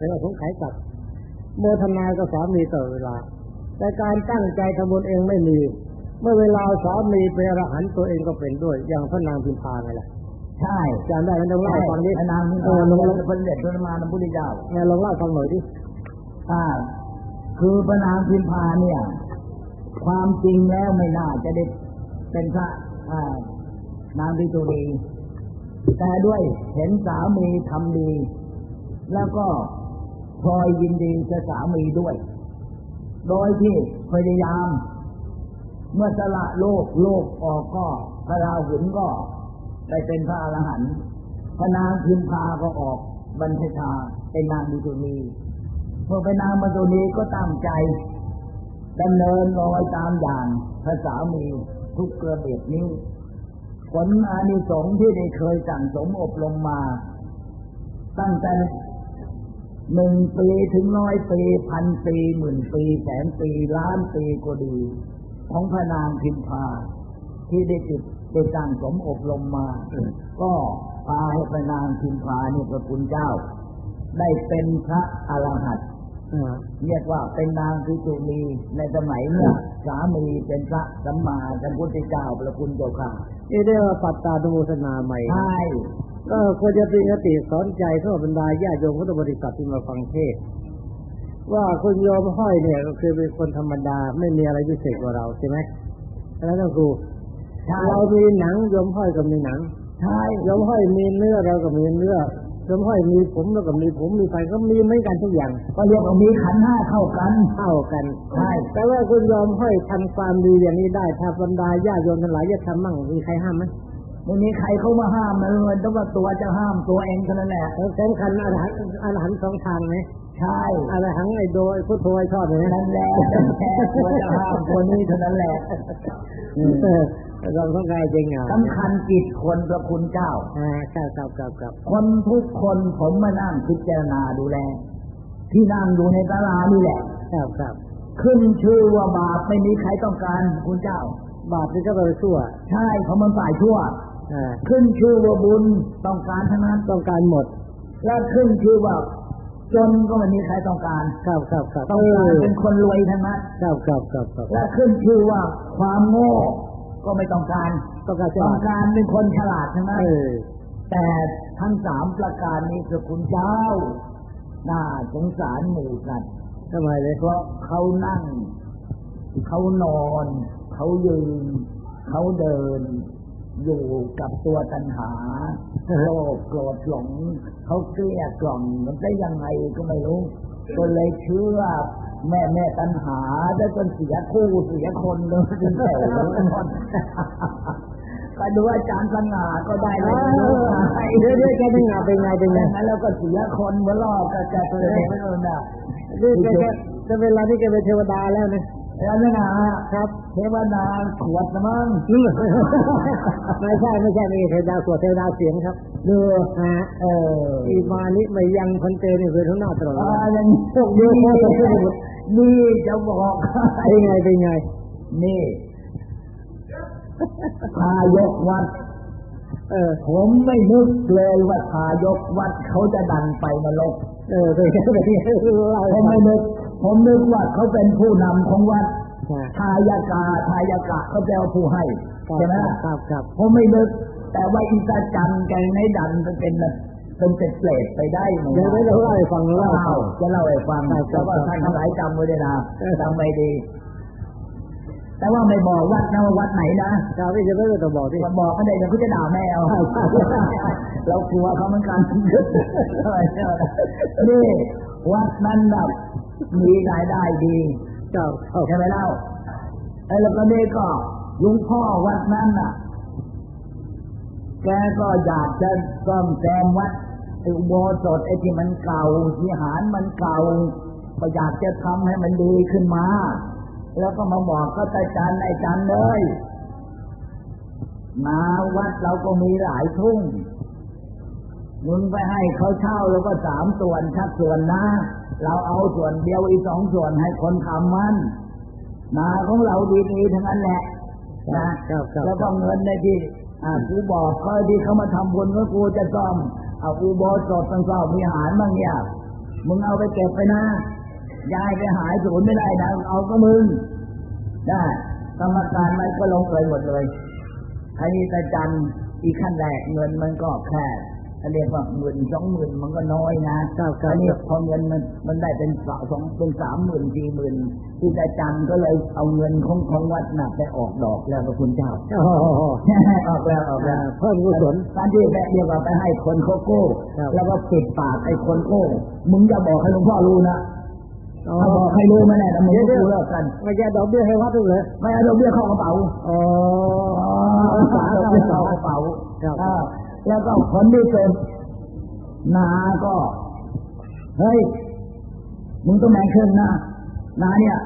แต่ว่าสงไขยกับโมทนาก็สามีตลอดเวลา แต่การตั้งใจทำบุญเองไม่มี เมื่อเวลาสามีเป็นอรหันต์ตัวเองก็เป็นด้วย อย่างพระนางพิมพาไงล่ะใช่จำได้ไหมลองเล่าให้ฟังดิพระนางเออลองเป็นเด็จพระมารพุทธเจ้าไงลองเล่าให้ฟังหน่อยดิอ่าคือพระนางพิมพาเนี่ย ความจริงแล้วไม่น่าจะได้เป็นพระอ่านางพิจุรีแต่ด้วยเห็นสามีทำดี แล้วก็ พลอยยินดีกับสามีด้วย โดยที่พยายาม เมื่อสละโลกโลกออกก็พระราหุลก็ได้เป็นพระอรหันต์พระนางพิมพาก็ออกบรรพชาเป็นนางบิจุนีเมื่อเป็นนางบิจุนีก็ตั้งใจดำเนินรอยตามอย่างพระสามีทุกกระเบียดนิ้วผลอานิสงส์ที่ได้เคยสั่งสมอบรมมา ตั้งแต่ หนึ่งปีถึงร้อยปีพันปีหมื่นปีแสนปีล้านปีก็ดี ของพระนางพิมพา ที่ได้ติดได้สั่งสมอบรมมา ก็พาให้พระนางพิมพานี่พระคุณเจ้า ได้เป็นพระอรหันต์อ่าเรียกว่าเป็นนางพิจุนีในสมัยเนี่ยสามีเป็นพระสัมมาสัมพุทธเจ้าพระคุณเจ้าค่ะนี่เรียกว่าปัตตานุโมทนาใหม่ใช่ ก็ควรจะเป็นคติสอนใจสำหรับบรรดาญาติโยมพุทธบริษัทที่มาฟังเทศน์ว่าคุณโยมห้อยเนี่ย ก็คือเป็นคนธรรมดาไม่มีอะไรพิเศษกว่าเราใช่ไหมแล้วต้องครูใช่เรามีหนังโยมห้อยก็มีหนังใช่โยมห้อยมีเนื้อเราก็มีเนื้อโยมห้อยมีผมเราก็มีผมมีไฟก็มีเหมือนกันทุกอย่างก็เรียกว่ามีขันธ์ห้าเข้ากันเท่ากันใช่แต่ว่าคุณโยมห้อยทำความดีอย่างนี้ได้ถ้าบรรดาญาติโยมทั้งหลายจะทำมั่งมีใครห้ามไหม ไม่มีใครเข้ามาห้ามนะเลยต้องว่าตัวจะห้ามตัวเองเท่านั้นแหละแล้วสำคัญอรหันต์อรหันต์สองทางไหมใช่อรหันต์ไอโดไอพุทโธไอชอบเลยนะนั่นแหละแค่ตัวจะห้ามตัวนี้เท่านั้นแหละเออเราต้องการจริงอะสำคัญจิตคนพระคุณเจ้าอ่าครับครับครับครับคนทุกคนผมมานั่งพิจารณาดูแล ที่นั่งอยู่ในตลานี่แหละ ครับครับขึ้นชื่อว่าบาปไม่มีใครต้องการคุณเจ้า บาปนี่ก็ไปชั่ว ใช่เพราะมันฝ่ายชั่วอ่า ขึ้นชื่อว่าบุญต้องการทั้งนั้นต้องการหมด และขึ้นชื่อว่าจนก็ไม่มีใครต้องการครับครับครับต้องการเป็นคนรวยทั้งนั้นครับครับครับครับและขึ้นชื่อว่าความโง่ก็ไม่ต้องการต้องการจะต้องการเป็นคนฉลาดทั้งนั้นเออแต่ทั้งสามประการนี้คือคุณเจ้าน่าสงสารหมู่สัตว์ทำไมเลยเพราะเขานั่ง เขานอน เขายืน เขาเดิน อยู่กับตัวตัณหาโลภโกรธหลงเขาเกลี้ยกล่อมมันได้ยังไงก็ไม่รู้ก็เลยเชื่อแม่แม่ตัณหาได้จนเสียคู่เสียคนเลยจนแก่เลยหมดก็ดูอาจารย์สง่าก็ได้เลยเดี๋ยวเดี๋ยวแกเป็นไงเป็นไงเป็นไงแล้วก็เสียคนเมื่อรอบก็จะเลยไม่รู้นะนี่แกแกจะเวลาที่แกเป็นเทวดาแล้วเนี่ย แล้วนี่นะครับเทวดาขวดนะมั้งไม่ใช่ไม่ใช่ไม่ใช่เทวดาสวดเทวดาเสียงครับเรือฮะเอออีมานิไม่ยังพันเตนี่คือทั้งหน้าตลอดอ่าเวลาอย่างนี้นี่นี่จะบอกให้เป็นไงเป็นไง นี่ทายกวัดเออผมไม่นึกเลยว่าทายกวัดเขาจะดันไปนรกเออเป็นไงเป็นไงเราผมไม่นึก ผมนึกว่าเขาเป็นผู้นำของวัดครับทายกาทายกะเขาแปลว่าผู้ให้ใช่ไหมล่ะครับครับผมไม่นึกแต่ว่าอิตาจันแกในดันมันเป็นเป็นเป็นเปรตไปได้ไหมเดี๋ยวไม่ได้เล่าให้ฟังเล่าให้ฟัเล่างจะเล่าให้ฟังครับแล้วก็ท่านทั้งหลายจำไว้ด้วยนะจำไว้ดี แต่ว่าไม่บอกวัดนะว่าวัดไหนนะครับพี่จะไม่ต้องบอกที่มาบอกก็ได้เดี๋ยวเขาจะด่าแม่เอาเรากลัวเขาเหมือนกันนี่วัดนั้นแบบ มีรายได้ดีเจ้าใช่ไหมเล่าไอ้แล้วก็นี่ก็ลุงพ่อวัดนั้นน่ะ แกก็อยากจะซ่อมแซมวัดไอ้อุโบสถไอ้ที่มันเก่าวิหารมันเก่าก็อยากจะทำให้มันดีขึ้นมา แล้วก็มาบอกก็ตาจันไอ้จันเลยนาวัดเราก็มีหลายทุ่ง มึงไปให้เขาเช่าแล้วก็สามส่วนชักส่วนนะ เราเอาส่วนเดียวอีกสองส่วนให้คนทำมันนาของเราดีๆทั้งนั้นแหละนะครับครับแล้วก็เงินในที่อ่ากูบอกเขาที่เขามาทำบุญก็กูจะซ่อมเอาอุโบสถต้องซ่อมวิหารบ้างเนี่ยมึงเอาไปเก็บไปนะยายไปหายศูนย์ไม่ได้นะเอาก็มึงได้กรรมการมันก็ลงเลยหมดเลยอันนี้ตาจันอีกขั้นแรกเงินมันก็แค่ เรียกว่าหมื่นสองหมื่นมันก็น้อยนะอันนี้พอเงินมันมันได้เป็นสองสองเป็นสามหมื่นสี่หมื่นที่ตาจันก็เลยเอาเงินของของวัดน่ะไปออกดอกแล้วพระคุณเจ้าโอ้โหออกแล้วออกแล้วเพิ่มกุศลการที่แม่เดียวกับไปให้คนเขาโก้ครับแล้วก็ปิดปากไอ้คนโก้มึงอย่าบอกให้หลวงพ่อรู้นะอ๋อถ้าบอกให้รู้มาแน่แต่มึงก็รู้แล้วกันไม่ใช่ดอกเบี้ยให้วัดด้วยเหรอไม่เอาดอกเบี้ยเข้ากระเป๋าอ๋ออ๋อฝากดอกเบี้ยเข้ากระเป๋าครับอ่า แล้วก็คนที่เป็นนาก็เฮ้ยมึงต้องแบ่งครึ่งนะนาเนี่ย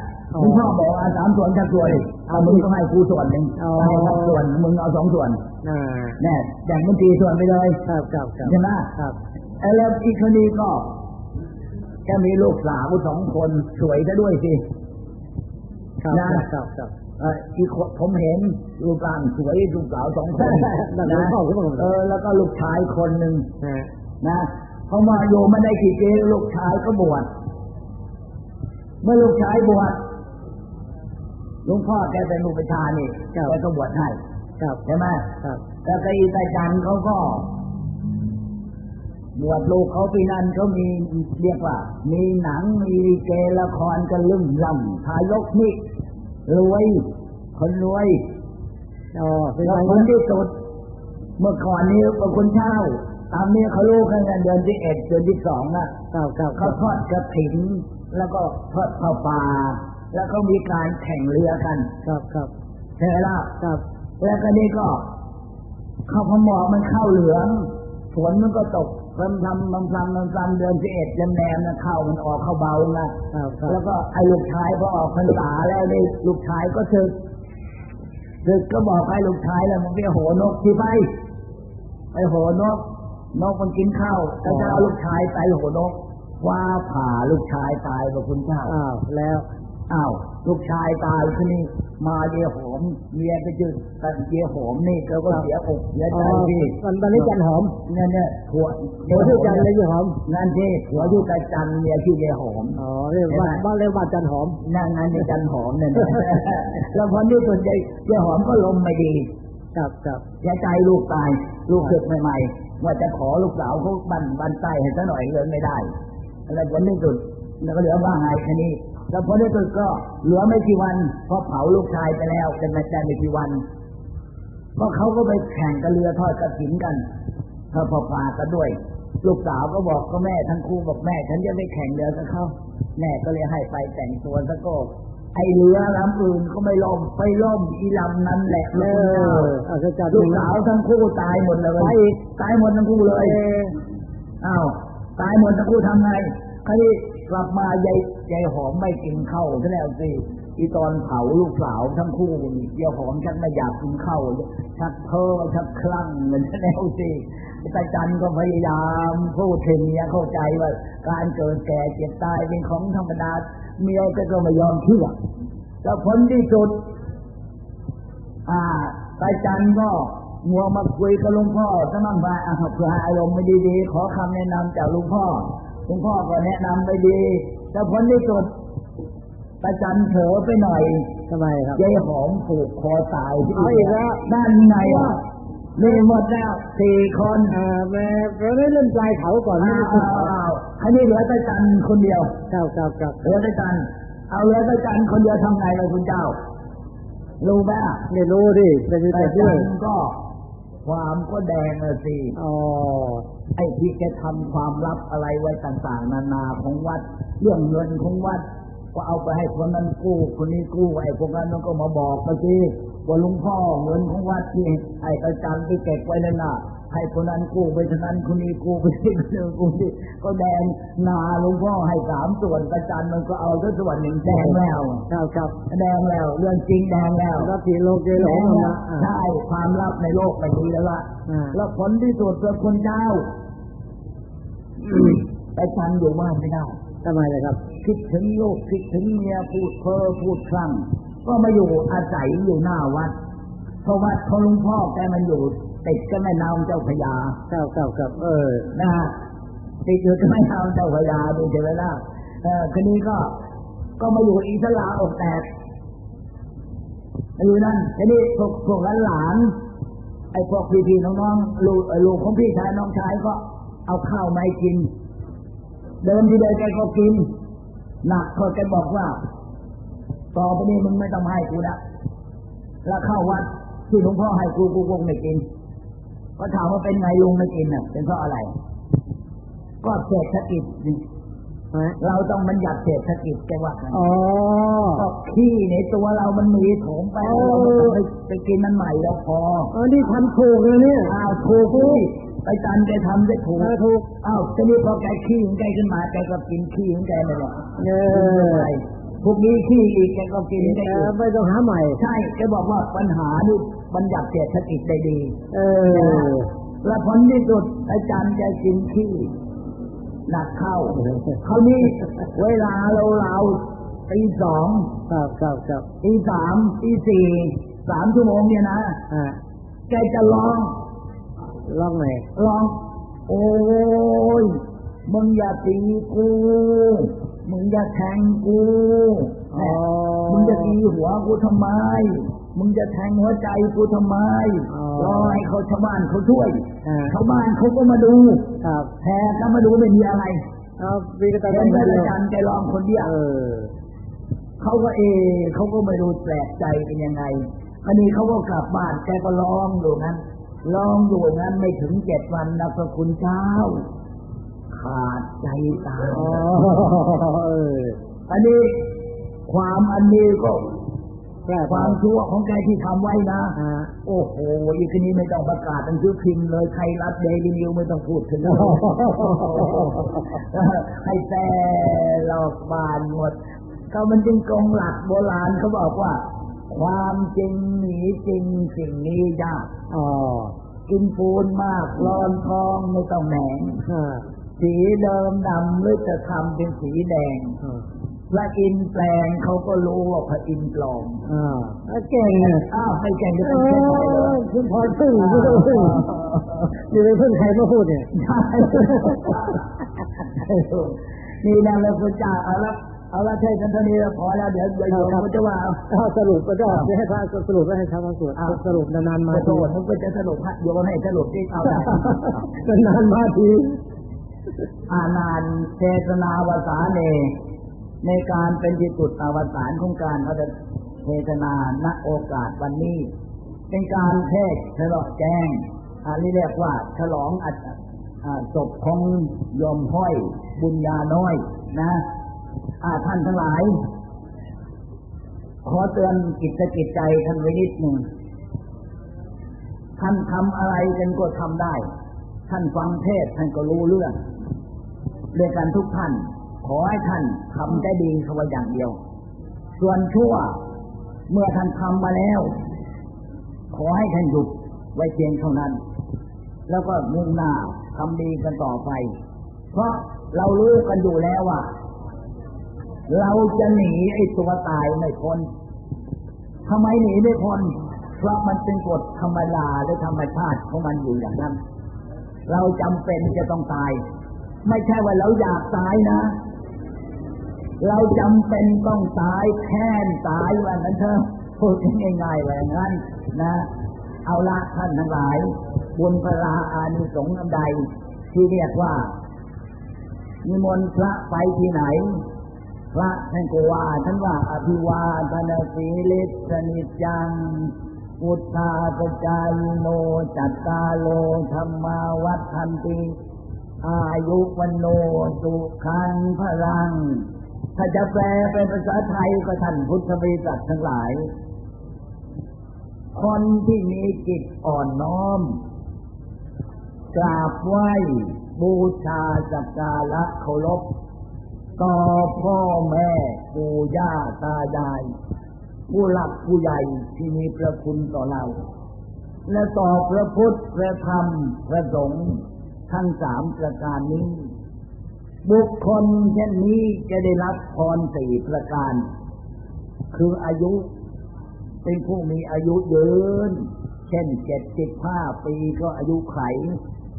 คุณพ่อบอกอาสามส่วนจักส่วนเอามึงต้องให้กูส่วนหนึ่งให้สักส่วนมึงเอาสองส่วนอ่าแน่แบ่งเป็นสี่ส่วนไปเลยครับครับครับใช่ไหมครับไอ้แล้วอีกคนนี้ก็แกมีลูกสาวสองคนสวยซะด้วยสิครับนะครับครับ เอออีกคนผมเห็นลูกกลางสวยลูกสาวสองคนนั่นหลวงพ่อขึ้นมาเออแล้วก็ลูกชายคนหนึ่งฮะนะเขามาอยู่ไม่ได้กี่ปีลูกชายก็บวชเมื่อลูกชายบวชหลวงพ่อแกเป็นลูกประชานี่แกก็บวชให้ครับใช่ไหมครับแล้วก็อีตาจันเขาก็บวชลูกเขาปีนั้นเขามีเรียกว่า มีหนังมีลิเกละครกันลึ่มล่ำทายกนี่ รวยคนรวยอ๋อเป็นแล้วไงคนนะที่สุด เมื่อก่อนนี้เป็นคนเช่า ตามนี้เขารู้กันกันเดือนที่เอ็ดเดือนที่สองอะครับครับคเขารับทอดกระถิ่นแล้วก็ทอดข้าวปลาแล้วก็มีการแข่งเรือกัน ครับครับใช่ไหมล่ะครับ แล้วก็นี่ก็ข้าวพมอมันเข้าเหลืองฝนมันก็ตก พรำทำพรำพรำพรำพรำเดือนสิบเอ็ดแนมๆนะข้าวมันออกเข้าเบานะครับครับแล้วก็ไอ้ลูกชายพอออกพรรษาแล้วนี่ลูกชายก็ถึกถึกก็บอกให้ลูกชายแล้วมึงไปโหนกที่ไปไปโหนก นกมันกินข้าวก็จะเอาลูกชายไปโหนกว่าผ่าลูกชายตายพระคุณเจ้าอ้าวแล้วอ้าว ลูกชายตายทีนี้มาเดียหอมเมียไปจืดกันเดียหอมนี่เขาก็เสียอกเสียอ๋ใจอที่วันวันนี้จันหอมเนี่ยเนี่ยผัวเดี๋ยวที่จันเลยยี่หอมนั่นที่ผัวที่ตาจันเมียที่เดียหอมอ๋อเรียกว่าบ้านเรียกว่าจันหอมนั่นนั่นนี่จันหอมเนี่ยนะแล้วพอที่ส่วนใหญ่เดียหอมก็ลมไม่ดีครับครับเสียใจลูกตายลูกเกิดใหม่ๆว่าจะขอลูกสาวเขาบันบันใต้ให้ซะหน่อยเลยไม่ได้ แล้วผลที่สุดแล้วก็เหลือว่าไงแค่นี้ แล้วผลที่สุดก็เหลือไม่กี่วันเพราะเผาลูกชายไปแล้วจะไม่ได้ไม่กี่วันเพราะเขาก็ไปแข่งกับเรือทอดกระถินกันเขาพอพากันด้วย ลูกสาวก็บอกก็แม่ทั้งคู่บอกแม่ ฉันจะไม่แข่งเรือกับเขาแม่ก็เลยให้ไปแต่งตัวซะก็ไอเรือลำอื่นก็ไม่ล่มไปล่มอีลำนั้นแหละเอเลยออาจารย์ลูกสาวทั้งคู่ตายหมดเลยตายหมดทั้งคู่เลยอ้าวตายหมดทั้งคู่ทำไงคราวนี้กลับมายาย ยายหอมไม่กินข้าวซะแล้วสิอีตอนเผาลูกสาวทั้งคู่นี่ยายหอมชักไม่อยากกินข้าวชักเพ้อชักคลั่งเหมือนแล้วสิตาจันก็พยายามพูดถึงเนี่ยเข้าใจว่า การเกิดแก่เจ็บตายเป็นของธรรมดาเมียก็ก็ไม่ยอมเชื่อแล้วผลที่สุด อ่าตาจันก็มัวมาคุยกับหลุงพ่อจะมั่งไปอะเพื่อให้อารมณ์ไม่ดีๆขอคำแนะนำจากหลุงพ่อหลุงพ่อก็แนะนำไปดี แต่ผลที่สุดตาจันเผลอไปหน่อยทำไมครับยายหอมผูกคอตายที่เอาอีกแล้วนั่นไงอะมีหมดแล้วสี่คนอ่าแม่เราได้เล่นปลายเขาก่อนอ้านี่วอ้าวอ้าวอันนี้เหลือตาจันคนเดียวครับครับครับเหลือตาจันเอาเหลือตาจันคนเดียวทำไงล่ะคุณเจ้ารู้ไหมอะไม่รู้ดิเป็นแต่แต่จัด้วยนก็ ความก็แดงเลยสิอ๋อไอ้ที่แกทำความลับอะไรไว้ต่าง ๆ นานาของวัด เรื่องเงินของวัด ก็เอาไปให้คนนั้นกู้คนนี้กู้ไอ้พวกนั้นมันก็มาบอกมาสิว่าหลุงพ่อเงินของวัดที่ไอ้ประจันที่เก็บไว้นั่นน่ะ ให้คนนั้นกู้ไปคนนั้นคนนี้กู้ไปที่คนนึงกู้ที่ก็แดงนาหลุงพ่อให้สามส่วนประจันมันก็เอาด้วยส่วนหนึ่งแดงแล้วครับครับแดงแล้วเรื่องจริงแดงแล้วรับทีโลกเกหลแล้งวนะอ่าใช่ความลับในโลกไม่มีแล้วล่ะอ่าแล้วผลที่สุดคือคนเจ้าไปชันอยู่บ้านไม่ได้ทำไมเลยครับ คิดถึงลูกคิดถึงเมียพูดเพ้อพูดคลั่งก็มาอยู่อาศัยอยู่หน้าวัดเพราะวัดของหลุงพ่อแกมันอยู่ ติดกับแม่น้ำเจ้าพระยาครับครับครับ เออนะฮะติดอยู่ที่ไม่เอาเจ้าพญาดูเจริญแล้วเออคืนนี้ก็ก็มาอยู่อิสลาอกแตกอยู่นั่นทีนี้พวกพวกหลานไอ้พวกพี่ๆน้องๆลูกลูกของพี่ชายน้องชายก็เอาข้าวมากิน เดินที่ใดแกก็กินหนักเขาแกบอกว่า ต่อไปนี้มึงไม่ต้องให้กูนะแล้วเข้าวัดที่หลวงพ่อให้กูกูคงไม่กิน ก็ถามว่าเป็นไงลุงไม่กินน่ะ เป็นเพราะอะไร ก็เศรษฐกิจเราต้องบัญญัติเศรษฐกิจแกว่าไงอ๋อก็ขี้ในตัวเรามันมีโถมไปเราไม่ต้องไปไปกินมันใหม่แล้วพอเออนี่ทำถูกเลยเนี่ยอ้าวถูกที่ไปจันแกทำได้ถูกเออถูกอ้าวทีนี้พอแกขี้ของแกขึ้นมาแกก็กินขี้ของแกนั่นแหละเออพวกนี้ขี้อีกแกก็กินได้เออีอกไม่ต้องหาใหม่ ใช่แกบอกว่าปัญหานี่ บัญญัติเศรษฐกิจได้ดี เออ และผลที่สุดอาจารย์แกกินขี้หนักเข้าคราวนี้เวลาเราเราๆตีสองครับครับครับตีสามตีสี่สามชั่วโมงเนี่ยนะอ่าแกจะร้องลองหน่อยร้อง โอ้ยมึงอย่าตีกู มึงอย่าแทงกูอ๋อ มึงจะตีหัวกูทำไม มึงจะแทงหัวใจกูทำไมอ๋อรอให้เขาชาวบ้านเขาช่วยอ่าชาวบ้านเขาก็มาดูครับแพ้ก็มาดูไม่มีอะไรเอาวีกระต่ายเห็นพเดีระยวอาจารย์แกร้องคนเดียวเออเขาก็เอเขาก็ไม่รู้แปลกใจเป็นยังไงอันนี้เขาก็กลับบ้านแกก็ร้องอยู่นั้นร้องอยู่นั้นไม่ถึงเจ็ดวันนะพระคุณเจ้า ขาดใจตายอ๋อเอออันนี้ ความอันนี้ก็แก้ความชั่วของแกที่ทำไว้นะอ่าโอ้โห อีกทีนี้ไม่ต้องประกาศหนังสือพิมพ์เลยใครรับเดลินิวไม่ต้องพูดถึงให้แต่หลอกบานหมด ก็มันจึงกงหลักโบราณเขาบอกว่า ความจริงหนีจริงสิ่งนี้ยากอ๋อกินปูนมากร้อนท้องไม่ต้องแหนงอ่าสีเดิมดำหรือจะทำเป็นสีแดงอ่า พระอินทร์แปลงเขาก็รู้ว่าพระอินทร์ปลอมอ่าแล้วเก่งเนี่ยอ้าวไม่แก่งจะเอเป็นแค่ไหนเลอยคุณพอพึ่งคุณต้องพึ่งอยู่ในพึ่งใครมาพูดเนี่ยใช่นี่นะแล้วพระเจ้าเอาละเอาละเทศกันเท่านี้แล้วพอแล้วเดี๋ยวเดี๋ยวโยมก็จะว่าเอาถ้าสรุปก็ได้จะให้พระสรุปแล้วให้ชาวบ้านสวดอ้าวสรุปนานๆมามาโททีษมันก็จะสรุปให้โยมให้สรุปที่เอาได้นานๆมาทีอานานเทศนาวสาเน ในการเป็นที่สุดอวสานของการพระเทศนาณโอกาสวันนี้ เป็นการเทศฉลองแจ้งอันนี้เรียกว่าฉลองอัตอ่าศพของโยมห้อยบุญญาน้อยนะอาท่านทั้งหลาย ขอเตือนกิจกิจใจท่านไว้นิดหนึ่งท่านทำอะไรกันก็ทำได้ ท่านฟังเทศท่านก็รู้เรื่องเรื่องกันทุกท่าน ขอให้ท่านทำได้ดีเขาไว้อย่างเดียว ส่วนชั่วเมื่อท่านทำมาแล้ว ขอให้ท่านหยุดไว้เพียงเท่านั้น แล้วก็มุ่งหน้าทำดีกันต่อไป เพราะเรารู้กันอยู่แล้วว่า เราจะหนีไอ้ตัวตายไม่พ้นทำไมหนีไม่พ้นเพราะมันเป็นกฎธรรมดาหรือธรรมชาติของมันอยู่อย่างนั้น เราจำเป็นจะต้องตาย ไม่ใช่ว่าเราอยากตายนะ เราจำเป็นต้องตายแค้นตายวันนั้นเถอะพูดง่ายๆแบบนั้นนะ เอาละท่านทั้งหลาย บุญพลาอานิสงส์อันใด ที่เรียกว่า นิมนต์พระไปที่ไหน พระท่านก็ว่า ท่านว่าอภิวาทนาสีลิสนิจังพุทธาปจายโนจัตตาโลธรรมาวัฏันติ อายุวันโนสุขันพลัง ถ้าจะแปลเป็นภาษาไทยก็ท่านพุทธบริษัททั้งหลาย คนที่มีจิตอ่อนน้อม กราบไหว้บูชาสักการะเคารพต่อพ่อแม่ปู่ย่าตายาย ผู้หลักผู้ใหญ่ที่มีพระคุณต่อเรา และต่อพระพุทธพระธรรมพระสงฆ์ทั้งสามประการนี้ บุคคลเช่นนี้จะได้รับพรสี่ประการ คืออายุ เป็นผู้มีอายุยืน เช่นเจ็ดสิบห้าปีก็อายุไข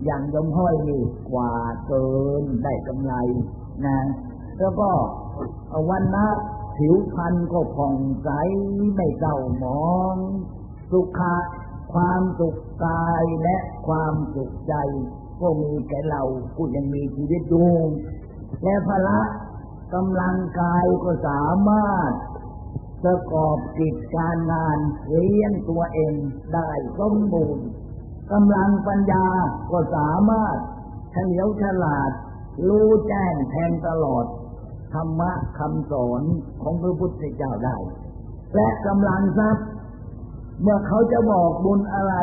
อย่างยมห้อยนี่กว่าเกินได้กำไรนะ แล้วก็วันนะผิวพรรณก็ผ่องใสไม่เศร้าหมอง สุขะ ความสุขกายและความสุขใจ ก็มีแก่เราผู้ยังมีชีวิตอยู่และพละกำลังกายก็สามารถประกอบกิจการงานเลี้ยงตัวเองได้สมบูรณ์กำลังปัญญาก็สามารถเฉลียวฉลาด รู้แจ้งแทงตลอด ธรรมะคำสอนของพระพุทธเจ้าได้ และกำลังทรัพย์ เมื่อเขาจะบอกบุญอะไร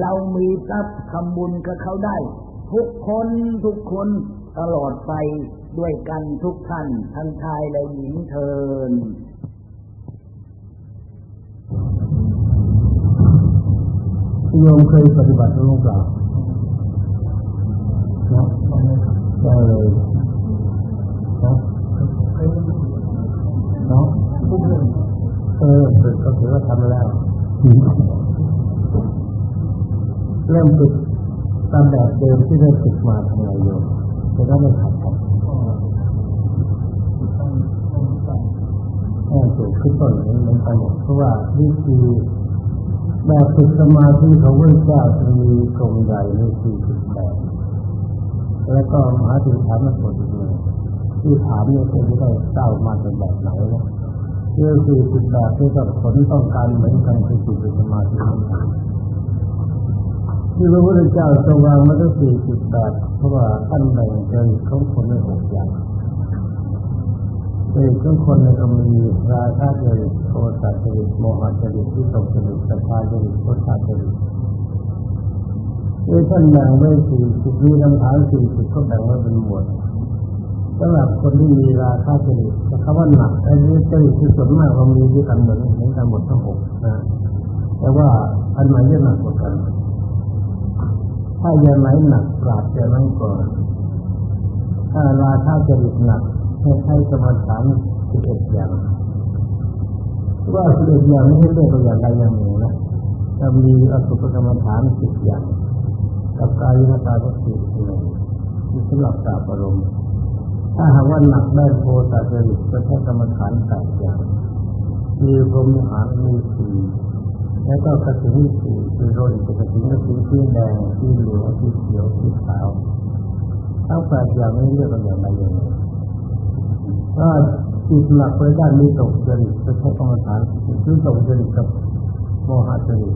เรามีทรัพย์ทำบุญกับเขาได้ ทุกคนทุกคนตลอดไปด้วยกันทุกท่านทั้งชายและหญิงเทินโยมเคยปฏิบัติหรือเปล่าเนะได้เลยเนาะเนะเออฝึกก็ถือว่าทำแล้ว เริ่มฝึกตามแบบเดิมที่ได้ฝึกมาทำไงโยมจะได้ไม่ขัดกันแค่ฝึกขึ้นต้นนี้มันไปหมดเพราะว่าวิธีแบบฝึกสมาธิของพระเจ้าจะมีกรงใหญ่ในสี่สิบแปดแล้วก็มหาถึงฐานมาสดอีกหนึ่งที่ถามเนี่ยคือได้เจ้ามาเป็นแบบไหนนะ คืองสี่สิบแปดที่กับผลต้องการเหมือนกันคือจิตสมาธิที่พระพุทธเจ้าทรงวางมาตั้งสี่สิบแปดเพราะว่าท่านแบ่งใจของคนในหกอย่างจริตของคนในก็มีราคะจริตโทสะจริตโมหะจริตที่ตกจริตสัพพาจริตโทสะจริตคือท่านแบ่งไว้สี่สิบมีคำถามสี่สิบก็แบ่งไว้เป็นหมวด สำหรับคนที่มีราคะจริตคำว่าหนักอันนี้จริตที่ส่วนมากเรามีด้วยกันเหมือนเหมือนกันหมดทั้งหกนะแต่ว่าอันไหนจะหนักกว่ากัน ถ้าอย่างไหนหนักกราบอย่างนั้นก่อนถ้าราคาจริตหนักให้ใช้กรรมฐานสิบเอ็ดอย่างว่าสิบเอ็ดอย่างไม่ใช่เรื่องอย่างใดอย่างหนึ่งนะจะมีอสุภกรรมฐานสิบอย่าง กับกายวิตาสติหนึ่งที่สำหรับกาบอารมณ์ ถ้าหากว่าหนักได้โพสะจริตจะใช้กรรมฐานแปดอย่างมีพรหมหารมีสีแล้วก็กระถิ่นสีคือโรยกระถิ่นกระถิ่นสีแดงสีเหลืองสีเขียวสีขาวทั้งแปดอย่างนี้เรียกว่าอย่างไรอย่างนี้ถ้าจิตหลักไปด้านนี้ตกจริตจะใช้กรรมฐานคือตกจริตกับโมหะจริต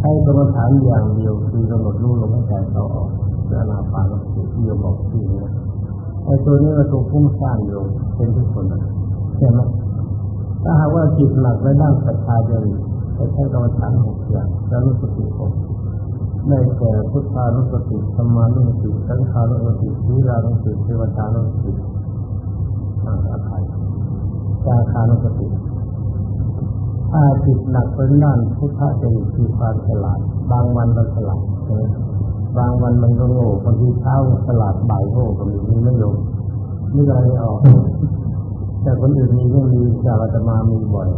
ใช้กรรมฐานอย่างเดียวคือกำหนดรู้ลมหายใจเข้าออกเพื่อนาปานสติที่โยบอกที่นี้ ไอ้ตัวนี้มันตัวฟุ้งซ่านอยู่เป็นทุกคนใช่ไหมถ้าหากว่าจิตหลักไปด้านศรัทธาจริตไปใช้กรรมฐานหกอย่างแล้วรู้สติหกได้แก่พุทธานุสติสมานุสติสังขานุสติวิรานุสติเทวตานุสติบางอาภัยจาคานุสติถ้าจิตหนักเป็นด้านพุทธะจะมีความฉลาด บางวันเราฉลาด บางวันมันก็โง่บางทีเช้าฉลาดบ่ายโง่ก็มีมีไม่ลงนี่อะไรออก แต่คนอื่นมีก็มีจากอาตมามีบ่อย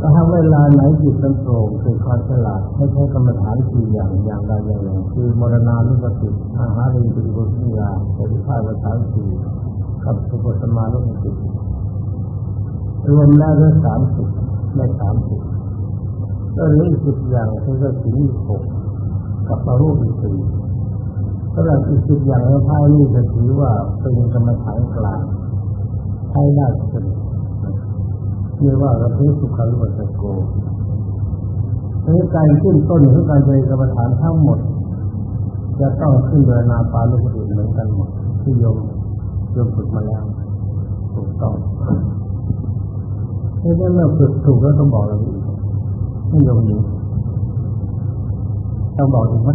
ถ้าเวลาไหนจิตมันโปร่งคือความฉลาดไม่ใช่กรรมฐานสี่อย่างอย่างใดอย่างหนึ่งคือมรณานุสติอาหาริปิบุตริยาโพธิภาพฐานสี่กับสุปสมานุสติรวมแล้วได้สามสิบไม่สามสิบก็เหลืออีกสิบอย่างคือก็ถึงอีกหก กับปรูปอีกสี่สำหรับอีกสิบอย่างในภายนี้จะถือว่าเป็นกรรมฐานกลางใช้ได้สนเรียกว่าระพิสุขันวัตโกในการขึ้นต้นของการเจริญกรรมฐานทั้งหมด จะต้องขึ้นโดยนาปานุสติเหมือนกันหมดที่โยมโยมฝึกมาแล้วถูกต้องถ้าเมื่อฝึกถูกแล้วต้องบอกเราอีกไม่โยมนี้ ต้องบอกถูกไหม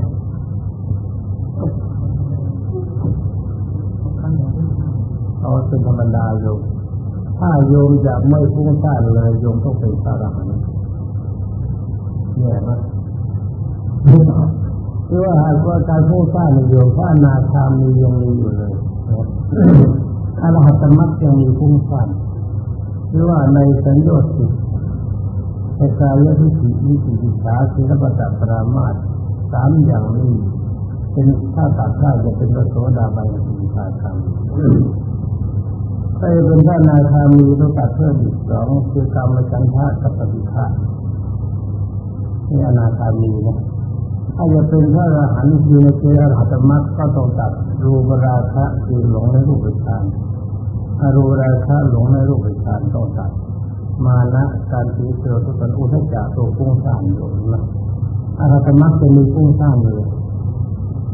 เอาเป็นธรรมดาโยมถ้าโยมจะไม่ฟุ้งซ่านเลยโยมต้องเป็นสารหันเนี่ยนะคือว่าหากว่าการฟุ้งซ่านโยมถ้านาคามียังมีอยู่เลยอรหัตมรรคยังมีฟุ้งซ่านหรือว่าในสัญญาสิในกายทิฏฐิวิจิกิจฉาศิลปะปรามาส สามอย่างนี้ เป็นถ้าตัดได้จะเป็นพระโสดาบันสีขาคำถ้าเป็นพระนาคามีต้องตัดเพิ่มอีกสองคือกรรมจันทะกับปฏิฆะนี่อนาคามีนะถ้าจะเป็นพระอรหันต์อยู่ในเจริญหัตมรรคก็ต้องตัดรูปราคะคือหลงในรูปฌานอรูปราคะหลงในรูปฌานต้องตัด มานะการถือเสือทุกคนอุทจักตัวฟุ้งซ่านอยู่นะ อรัตมรรคจะมีฟุ้งซ่านอยู่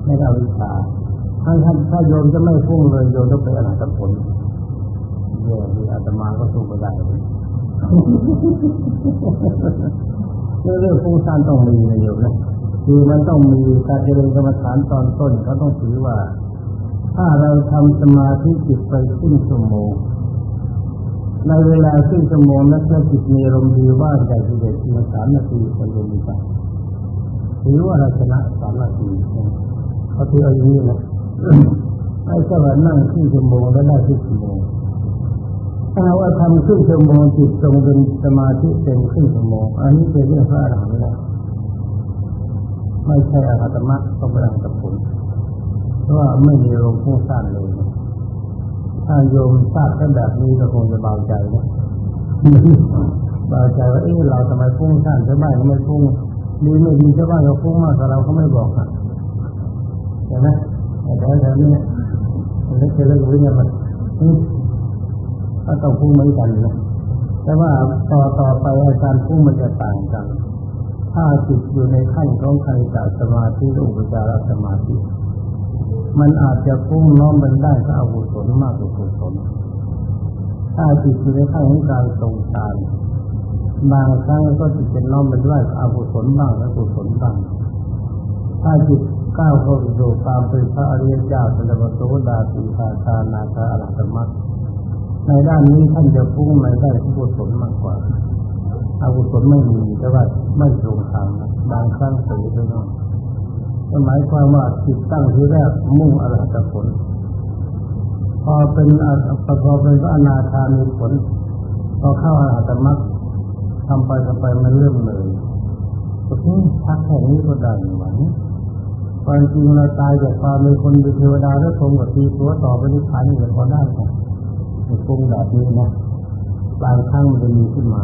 ไม่ได้วิชาถ้าท่านถ้าโยมจะไม่ฟุ้งเลยโยมต้องเป็นอรหัตผลเดี๋ยมีอาตมาก็สู้ไม่ได้เรื่องฟุ้งซ่านต้องมีนะโยมนะคือมันต้องมีการเจริญกรรมฐานตอนต้นเขาต้องถือว่า ถ้าเราทำสมาธิจิตไปครึ่งชั่วโมงในเวลาครึ่งชั่วโมงนั้นถ้าจิตมีลมณ์ดีว่าใจกิเลสเพียงสามนาทีก็จะมีไป ถือว่าเราชนะสามนาทีเขาถือเอาอย่างนี้นะให้สวรรค์นั่งครึ่งชั่วโมงแล้วได้ครึ่งชั่วโมงถ้าว่าทำครึ่งชั่วโมงจิตทรงเป็นสมาธิเต็มครึ่งชั่วโมงอันนี้เป็นเรื่องพระอรหันต์แล้วไม่ใช่อรหัตมรรคต้องเป็นอรหัตผลเพราะว่าไม่มีลมพุ่งซ่านเลยถ้าโยมทราบแค่แบบนี้ก็คงจะเบาใจนะเบาใจว่าเออเราทำไมพุ่งซ่านชาวบ้านก็ไม่พุ่ง ดีไม่ดีชาวบ้านก็พุ่งมากกว่าเราเขาไม่บอกอะเห็นไหมแต่แถวนี้มันไม่เคยเลิกวิ่งกันมันก็ต้องพุ่งเหมือนกันนะแต่ว่าต่อต่อไปอาการพุ่งมันจะต่างกัน ถ้าจิตอยู่ในขั้นของคันจากสมาธิอุปจารสมาธิ มันอาจจะพุ่งน้อมมันได้ก็อากุศลมากกว่ากุศลถ้าจิตอยู่ในขั้นของการทรงฌาน บางครั้งก็จิตจะน้อมมันได้เอากุศลบ้างและกุศลบ้าง ถ้าจิตก้าวเข้าสู่ความเป็นพระอริยเจ้าเป็นพระโสดาสีคาคานาคาอรหัตมรรคในด้านนี้ท่านจะพุ่งในได้กุศลมากกว่าอากุศลไม่มีแต่ว่าไม่ตรงทางบางครั้งเสียไปหน่อยหมายความว่าจิตตั้งที่แรกมุ่งอรหัตผล พอเป็นพอเป็นพระอนาคามีผล พอเข้าอรหัตมรรค ทำไปทำไปมันเริ่มเลยก็ทิ้งพักแค่นี้ก็ได้หวังความจริงเราตายจากความเป็นคนเป็นเทวดาแล้วทรงกับทีตัวต่อไปนิพพานนี่พอได้ค่ะปรุงแบบนี้นะบางครั้งมันจะมีขึ้นมา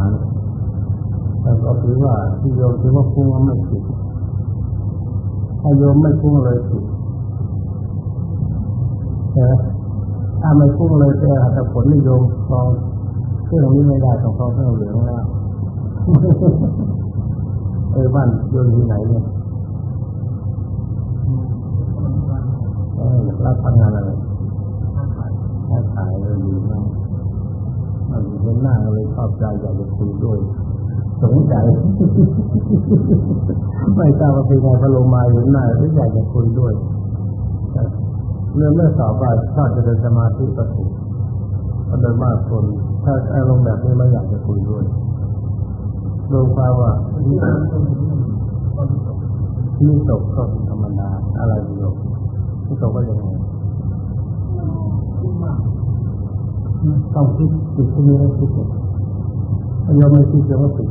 แต่ก็ถือว่าที่โยมถือว่าพุ่งไม่ผิดถ้าโยมไม่พุ่งเลยผิดใช่ถ้าไม่พุ่งเลยแต่แต่ผลนิยมลองเครื่องนี้ไม่ได้ต้องลองเครื่องเหลืองแล้ว เออบ้านโยนที่ไหนเนี่ยรับทำงานอะไรค้าขายเลยดีมากมันเห็นหน้าเลยชอบใจอยากจะคุยด้วยสนใจไม่ทราบว่าเป็นไงพอลงมาเห็นหน้าแล้วอยากจะคุยด้วยเมื่อเมื่อสอบว่าชอบจะเดินสมาธิก็ถูกก็โดยมากคนถ้าอารมณ์แบบนี้ไม่อยากจะคุยด้วย ดูควาว่านี่ตกก็เป็นธรรมดาอะไรอยู่ที่ตกก็ยังไงต้องคิดจิตที่นี้ต้องคิดถ้ายังไม่คิดจะว่าติด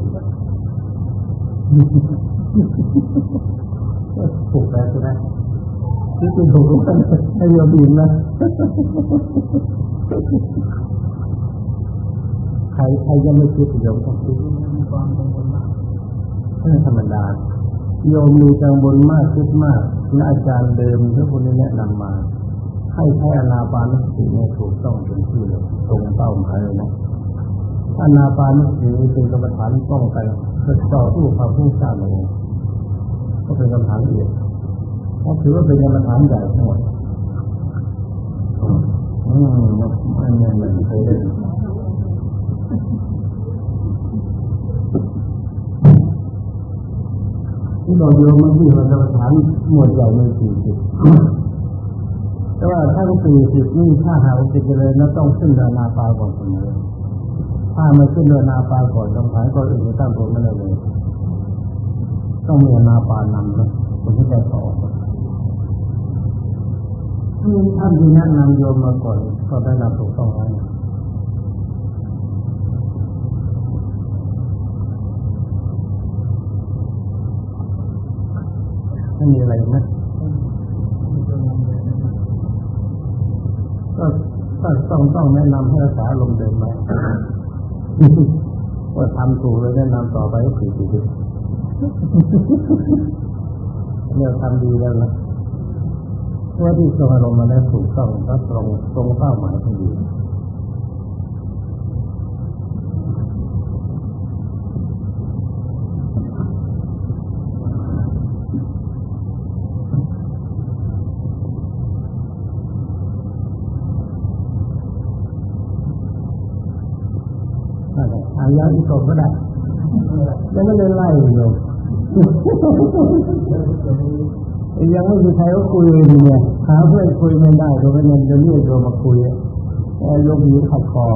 ถูกแล้วใช่ไหมคิดเป็นถูกกันให้ยอมบินนะ ใครใครยังไม่คิดโยมต้องคิดความกังวลมากนี่ธรรมดาโยมมีกังวลมากคิดมากและอาจารย์เดิมที่คนนี้แนะนำมา ให้ใช้อนาปานสติในถูกต้องเป็นที่เลยตรงเป้าหมายเลยนะอนาปานสติเป็นกรรมฐานป้องกันเพื่อต่อสู้ความฟุ้งซ่านเลยก็เป็นกรรมฐานเอียดก็ถือว่าเป็นกรรมฐานใหญ่ทั้งหมดอืมไม่ไม่ไม่เคยได้ ที่เราโยมมันที่เราจะถามหมวดใหญ่ในสี่สิบแต่ว่าถ้าสี่สิบนี่ถ้าหากว่าจะเลยแล้วต้องขึ้นเดินนาปาก่อนเสมอถ้าไม่ขึ้นเดินนาปาก่อนต้องผ่านก็อื่นตั้งตัวไม่ได้เลย ต้องมีนาปานำนะผมที่จะต่อที่ท่านที่แนะนำโยมมาก่อนก็ได้รับถูกต้องแล้ว ไม่มีอะไรไหมก็ก็ต้องต้องแนะนำให้รักษาลมเดิมไหมว่าทำถูกเลยแนะนำต่อไปก็ผิดอีกเนี่ยทำดีแล้วนะว่าที่ทรงอารมณ์มาแล้วถูกต้องก็ตรงตรงเป้าหมายที่ดี อะไรอายาอีกก็ได้ยังไม่ได้ไล่อยู่ยังไม่มีใครก็คุยเลยเนี่ยหาเพื่อนคุยไม่ได้ก็ไม่เงินจะเรียกโยมมาคุยไอ้โยมยิ้ขัดคอ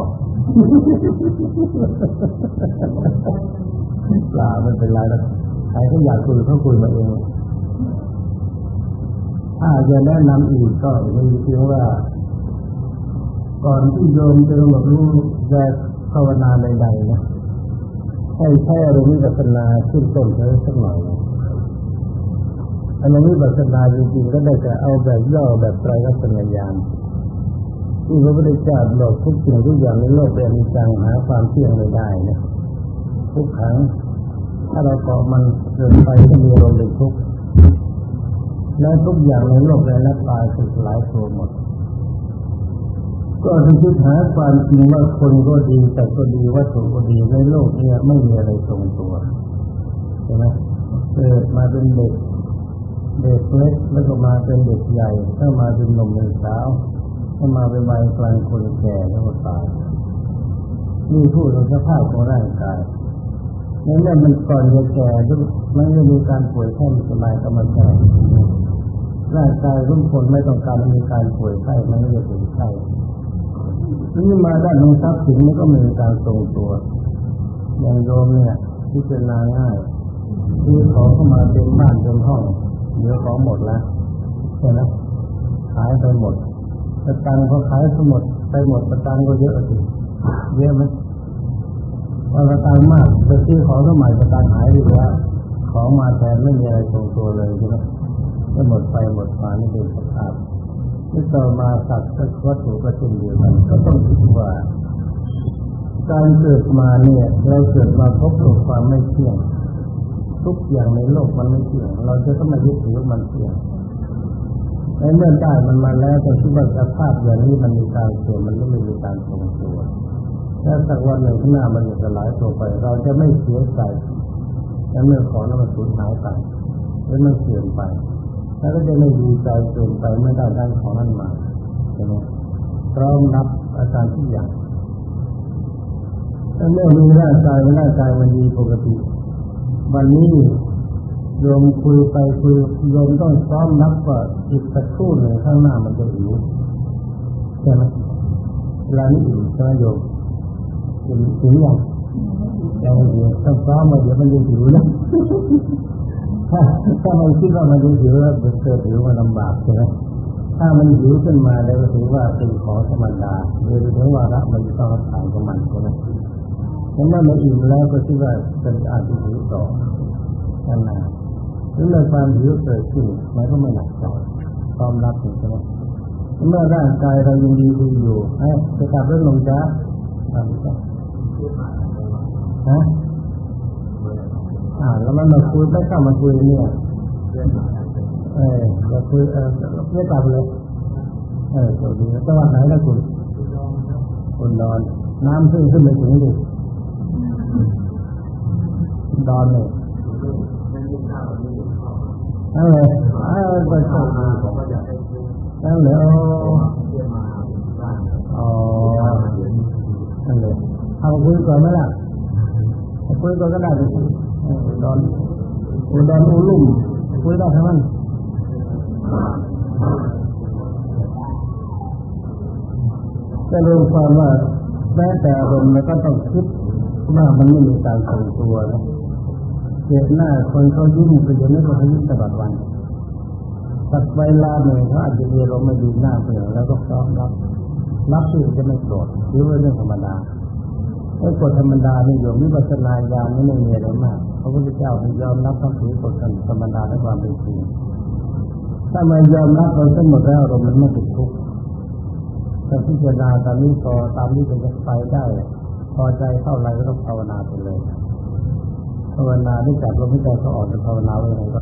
ปลาไม่เป็นไรแล้วใครเขาอยากคุยเขาคุยมาเองถ้าจะแนะนำอีกก็มีเพียงว่า ก่อนที่โยมจะแบบรู้แยก ภาวนาใดๆนะให้แค่รู้วิปัสสนาขึ้นต้นเธอสักหน่อยนะอันนี้วิปัสสนาจริงๆก็ได้แต่เอาแบบย่อแบบไตรลักษณญาณที่พระพุทธเจ้าบอกทุกสิ่งทุกอย่างในโลกเป็นจจังหาความเที่ยงไม่ได้นะทุกครั้งถ้าเราเกาะมันเกินไปก็มีอารมณ์เป็นทุกข์และทุกอย่างในโลกและนักตายสุดหลายตัวหมด ก็คือคิดหาความจริงว่าคนก็ดีแต่ก็ดีวัตถุก็ดีในโลกนี้ไม่มีอะไรทรงตัวใช่ไหมเกิดมาเป็นเด็กเด็กเล็กแล้วก็มาเป็นเด็กใหญ่ถ้ามาเป็นหนุ่มเป็นสาวถ้ามาเป็นวัยกลางคนแก่แล้วก็ตายนี่พูดถึงสภาพของร่างกายนั่นแหละมันก่อนจะแก่ทุกมันจะมีการป่วยแค่ไม่สบายก็มาแก่ร่างกายทุกคนไม่ต้องการมีการป่วยไข้มันก็จะเป็นไข้ นี่มาด้านของทรัพย์สินมันก็มีการทรงตัว อย่างโยมเนี่ยที่เป็นนาง่ายที่ของเข้ามาเต็มบ้านเต็มห้องเดี๋ยวของหมดแล้วใช่ไหมขายไปหมดประกันเขาขายทั้งหมดไปหมดประกันก็เยอะสิเยอะไหมพอประกันมากจะซื้อของสมัยประกันหายดีกว่าของมาแทนไม่มีอะไรทรงตัวเลยใช่ไหมก็หมดไปหมดมานี่เป็นสภาพ ที่ต่อมาสัตว์วัตถุก็เช่นเดียวกันก็ต้องคิดว่าการเกิดมาเนี่ยเราเกิดมาพบกับความไม่เที่ยง ทุกอย่างในโลกมันไม่เที่ยง เราจะต้องมายึดถือว่ามันเที่ยงในเมื่อได้มันมาแล้วแต่คิดว่าสภาพอย่างนี้มันมีการเสื่อมมันก็ไม่มีการทรงตัวถ้าสักวันหนึ่งข้างหน้ามันจะสลายตัวไป เราจะไม่เสียใจและเมื่อของนั้นมันสูญหายไปหรือมันเสื่อมไป แล้วก็จะไม่ดีใจเกินไปไม่ได้ได้ของนั้นมาใช่ไหมพร้อมรับอาการทุกอย่างถ้าเมื่อมีร่างกายร่างกายมันดีปกติ วันนี้โยมคุยไปคุยโยมต้องซ้อมนับว่าอีกสักครู่หนึ่งข้างหน้ามันจะหิวใช่ไหมเวลานี้อิ่มใช่ไหมโยมอิ่มถึงยังยังไม่หิวต้องซ้อมมาเดี๋ยวมันจะหิวนะ ถ้าถ้ามันคิดว่ามันจะหิวแล้วมันเกิดหิวมันลำบากใช่ไหมถ้ามันหิวขึ้นมาแล้วถือว่าเป็นของธรรมดาหรือถึงว่าละมันจะต้องรับทานของมันใช่ไหมเมื่อมันอิ่มแล้วก็คิดว่าจะอาจจะหิวต่อนานๆหรือเมื่อความหิวเกิดขึ้นมันก็ไม่หนักใจยอมรับถึงใช่ไหมเมื่อร่างกายเรายังดีดีอยู่เอ้จะกลับเรื่องลงจ้าทำก็ฮะ อ่าแล้วมันมาคุยไม่เข้ามาคุยเนี่ยเออเราคุยเออไม่กลับเลยเออสวัสดีจังหวัดไหนนะคุณคุณดอน น้ำขึ้นขึ้นไปถึงดิดอนเลยเออเออไปส่งนั่นเลยอ๋อนั่นเลยเอาคุยก่อนไหมล่ะคุยก่อนก็ได้ ดิดอนอุดรอุลุ่มคุยได้ทั้งนั้นจะรู้ความว่าแม้แต่อารมณ์ก็ต้องคิดว่ามันไม่มีการทรงตัวนะเห็นหน้าคนเขายิ้มก็ยังไม่ก็ยิ้มตลอดวันสักเวลาหนึ่งเขาอาจจะมีอารมณ์ไม่ดีหน้าเปลี่ยแล้วก็พร้อมรับรับที่จะไม่โกรธหรือว่าเรื่องธรรมดาไอ้กฎธรรมดานี่โยมวิปัสสนาญาณนี่ไม่มีอะไรมาก ระพุทธเจ้าให้ยอมรับทั้งถือกฎธรรมดาและความเป็นจริงถ้ามันยอมรับเราทั้งหมดแล้วเรามันไม่ติดทุกข์แต่พิจารณาตามนี้พอตามนี้เป็นจะไปได้ พอใจเท่าไรก็ต้องภาวนาไปเลย ภาวนาไม่จับลมไม่ใจเขาออกจะภาวนาไว้ยังไงก็